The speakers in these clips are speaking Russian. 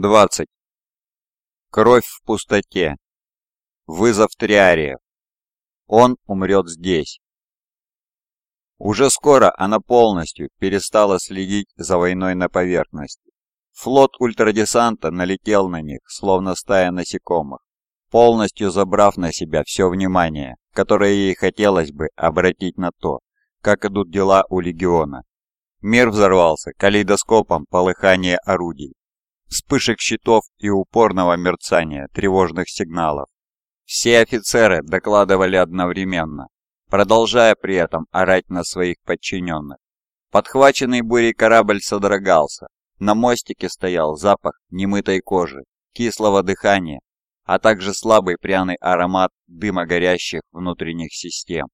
20. Кровь в пустоте. Вызов Триариев. Он умрет здесь. Уже скоро она полностью перестала следить за войной на поверхности. Флот ультрадесанта налетел на них, словно стая насекомых, полностью забрав на себя все внимание, которое ей хотелось бы обратить на то, как идут дела у Легиона. Мир взорвался калейдоскопом полыхания орудий, вспышек щитов и упорного мерцания тревожных сигналов. Все офицеры докладывали одновременно, продолжая при этом орать на своих подчиненных. Подхваченный бурей корабль содрогался. На мостике стоял запах немытой кожи, кислого дыхания, а также слабый пряный аромат дыма горящих внутренних систем.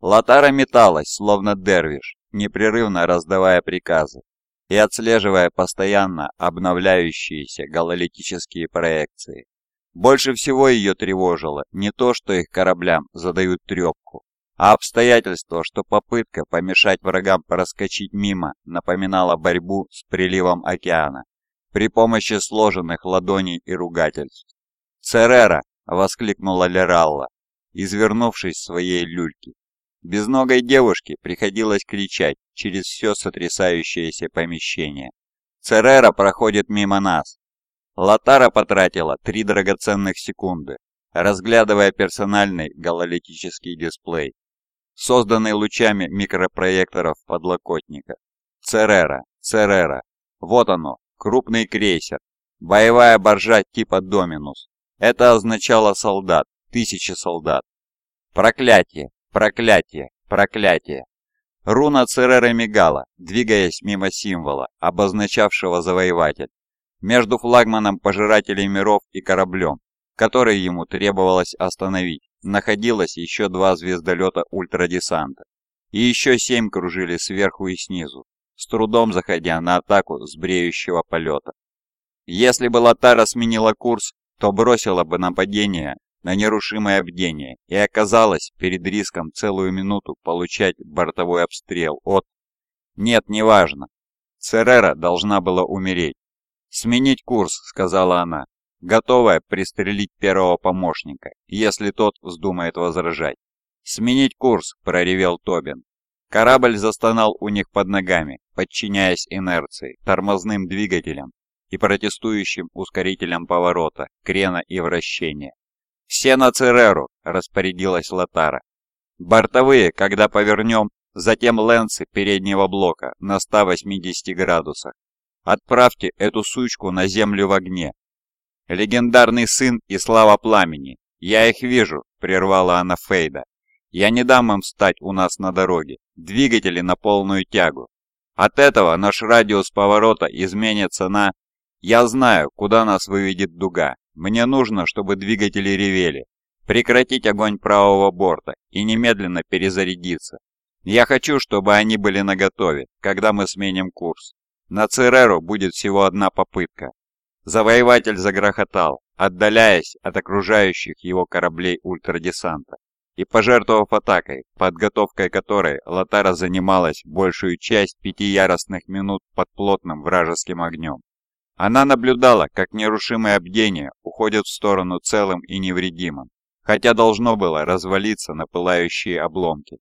Латара металась, словно дервиш, непрерывно раздавая приказы и отслеживая постоянно обновляющиеся гололитические проекции. Больше всего ее тревожило не то, что их кораблям задают трепку, а обстоятельство, что попытка помешать врагам проскочить мимо напоминала борьбу с приливом океана при помощи сложенных ладоней и ругательств. «Церера!» — воскликнула Лералла, извернувшись в своей люльке. Безногой девушке приходилось кричать через все сотрясающееся помещение. «Церера проходит мимо нас!» Латара потратила три драгоценных секунды, разглядывая персональный гололитический дисплей, созданный лучами микропроекторов подлокотника. Церера, Церера. Вот оно, крупный крейсер, боевая боржа типа Доминус. Это означало солдат, тысячи солдат. Проклятие, Проклятие! Проклятие! Руна Цереры мигала, двигаясь мимо символа, обозначавшего завоеватель, между флагманом Пожирателей миров и кораблем, который ему требовалось остановить, находилось еще два звездолета ультрадесанта, и еще семь кружили сверху и снизу, с трудом заходя на атаку с бреющего полета. Если бы Латара сменила курс, то бросила бы нападение на нерушимое бдение и оказалась перед риском целую минуту получать бортовой обстрел от... Нет, неважно. Церера должна была умереть. «Сменить курс», — сказала она, готовая пристрелить первого помощника, если тот вздумает возражать. «Сменить курс», — проревел Тобин. Корабль застонал у них под ногами, подчиняясь инерции, тормозным двигателям и протестующим ускорителям поворота, крена и вращения. «Все на Цереру!» – распорядилась Латара. «Бортовые, когда повернем, затем ленсы переднего блока на 180 градусах. Отправьте эту сучку на землю в огне. Легендарный сын и слава пламени. Я их вижу», – прервала она Фейда. «Я не дам им встать у нас на дороге. Двигатели на полную тягу. От этого наш радиус поворота изменится на... Я знаю, куда нас выведет дуга. Мне нужно, чтобы двигатели ревели, прекратить огонь правого борта и немедленно перезарядиться. Я хочу, чтобы они были наготове, когда мы сменим курс. На Цереру будет всего одна попытка. Завоеватель загрохотал, отдаляясь от окружающих его кораблей ультрадесанта, и пожертвовав атакой, подготовкой которой Латара занималась большую часть пяти яростных минут под плотным вражеским огнем. Она наблюдала, как нерушимое бдение уходит в сторону целым и невредимым, хотя должно было развалиться на пылающие обломки.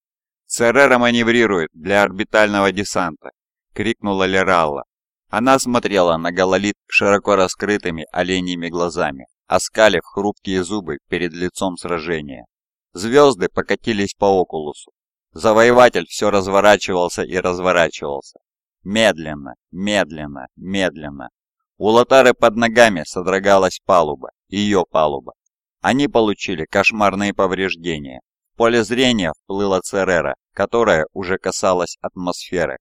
«Церера маневрирует для орбитального десанта!» — крикнула Лералла. Она смотрела на гололит широко раскрытыми оленьими глазами, оскалив хрупкие зубы перед лицом сражения. Звезды покатились по окулусу. Завоеватель все разворачивался и разворачивался. Медленно, медленно, медленно, у Лотары под ногами содрогалась палуба, ее палуба. Они получили кошмарные повреждения. В поле зрения вплыла Церера, которая уже касалась атмосферы.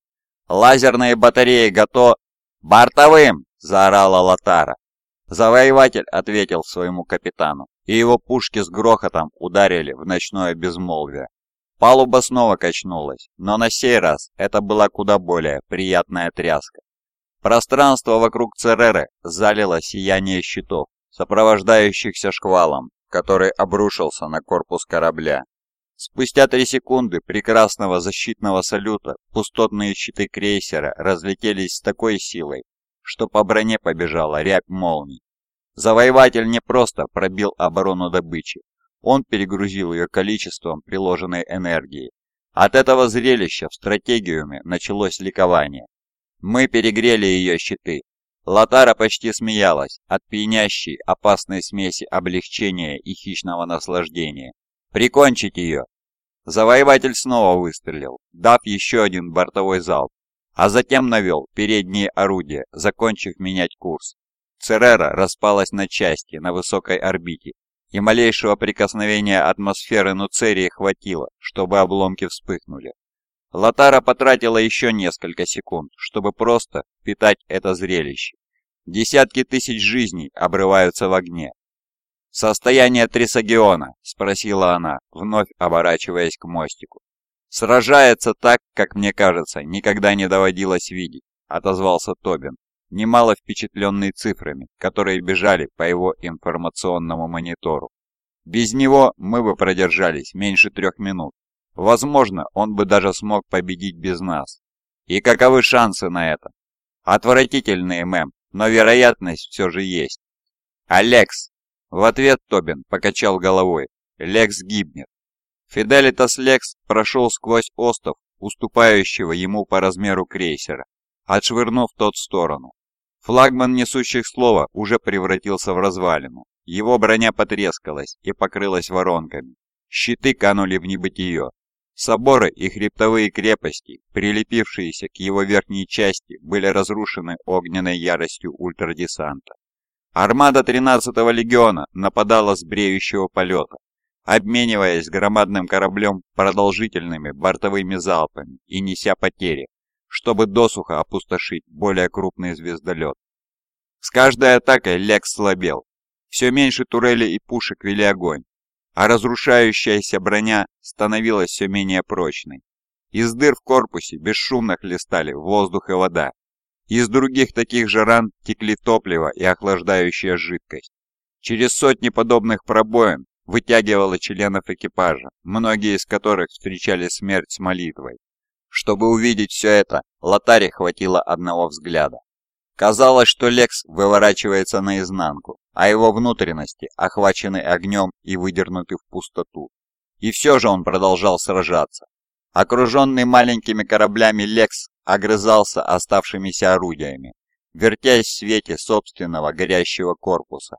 «Лазерные батареи готовы!» «Бортовым!» – заорала Лотара. Завоеватель ответил своему капитану, и его пушки с грохотом ударили в ночное безмолвие. Палуба снова качнулась, но на сей раз это была куда более приятная тряска. Пространство вокруг Цереры залило сияние щитов, сопровождающихся шквалом, который обрушился на корпус корабля. Спустя три секунды прекрасного защитного салюта пустотные щиты крейсера разлетелись с такой силой, что по броне побежала рябь молний. Завоеватель не просто пробил оборону добычи, он перегрузил ее количеством приложенной энергии. От этого зрелища в стратегиуме началось ликование. Мы перегрели ее щиты. Латара почти смеялась от пьянящей, опасной смеси облегчения и хищного наслаждения. «Прикончить ее!» Завоеватель снова выстрелил, дав еще один бортовой залп, а затем навел передние орудия, закончив менять курс. Церера распалась на части на высокой орбите, и малейшего прикосновения атмосферы Нуцерии хватило, чтобы обломки вспыхнули. Латара потратила еще несколько секунд, чтобы просто питать это зрелище. Десятки тысяч жизней обрываются в огне. «Состояние Трисагиона?» – спросила она, вновь оборачиваясь к мостику. «Сражается так, как мне кажется, никогда не доводилось видеть», – отозвался Тобин, немало впечатленный цифрами, которые бежали по его информационному монитору. Без него мы бы продержались меньше трех минут. Возможно, он бы даже смог победить без нас. И каковы шансы на это? Отвратительные, мэм, но вероятность все же есть. Алекс! В ответ Тобин покачал головой. Лекс гибнет. Фиделитас Лекс прошел сквозь остов, уступающего ему по размеру крейсера, отшвырнув тот в сторону. Флагман несущих слова уже превратился в развалину. Его броня потрескалась и покрылась воронками. Щиты канули в небытие. Соборы и хребтовые крепости, прилепившиеся к его верхней части, были разрушены огненной яростью ультрадесанта. Армада 13-го легиона нападала с бреющего полета, обмениваясь громадным кораблем продолжительными бортовыми залпами и неся потери, чтобы досуха опустошить более крупный звездолет. С каждой атакой Лекс слабел. Все меньше турелей и пушек вели огонь, а разрушающаяся броня становилась все менее прочной. Из дыр в корпусе бесшумно хлестали воздух и вода. Из других таких же ран текли топливо и охлаждающая жидкость. Через сотни подобных пробоин вытягивало членов экипажа, многие из которых встречали смерть с молитвой. Чтобы увидеть все это, Лотаре хватило одного взгляда. Казалось, что Лекс выворачивается наизнанку, а его внутренности охвачены огнем и выдернуты в пустоту. И все же он продолжал сражаться. Окруженный маленькими кораблями Лекс огрызался оставшимися орудиями, вертясь в свете собственного горящего корпуса.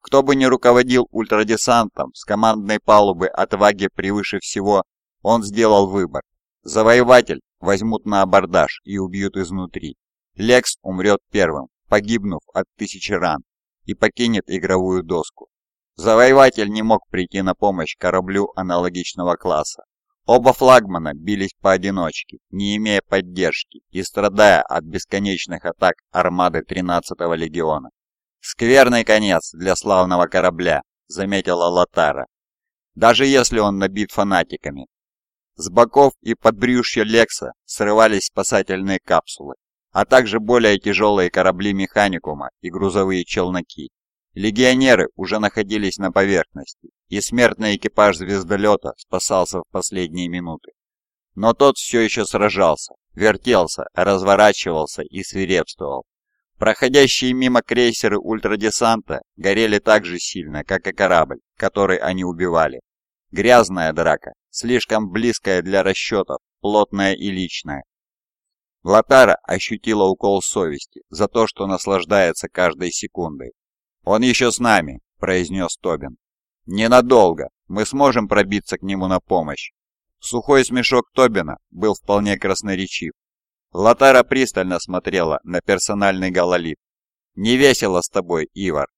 Кто бы ни руководил ультрадесантом с командной палубы отваги превыше всего, он сделал выбор Завоеватель возьмут на абордаж и убьют изнутри. Лекс умрет первым, погибнув от тысячи ран, и покинет игровую доску. Завоеватель не мог прийти на помощь кораблю аналогичного класса. Оба флагмана бились поодиночке, не имея поддержки и страдая от бесконечных атак армады 13-го легиона. «Скверный конец для славного корабля», — заметила Латара. «Даже если он набит фанатиками, с боков и подбрюшья Лекса срывались спасательные капсулы, а также более тяжелые корабли механикума и грузовые челноки. Легионеры уже находились на поверхности, и смертный экипаж звездолета спасался в последние минуты. Но тот все еще сражался, вертелся, разворачивался и свирепствовал. Проходящие мимо крейсеры ультрадесанта горели так же сильно, как и корабль, который они убивали. Грязная драка, слишком близкая для расчетов, плотная и личная. Латара ощутила укол совести за то, что наслаждается каждой секундой. «Он еще с нами», — произнес Тобин. «Ненадолго. Мы сможем пробиться к нему на помощь». Сухой смешок Тобина был вполне красноречив. Латара пристально смотрела на персональный гололит. «Не весело с тобой, Ивар»,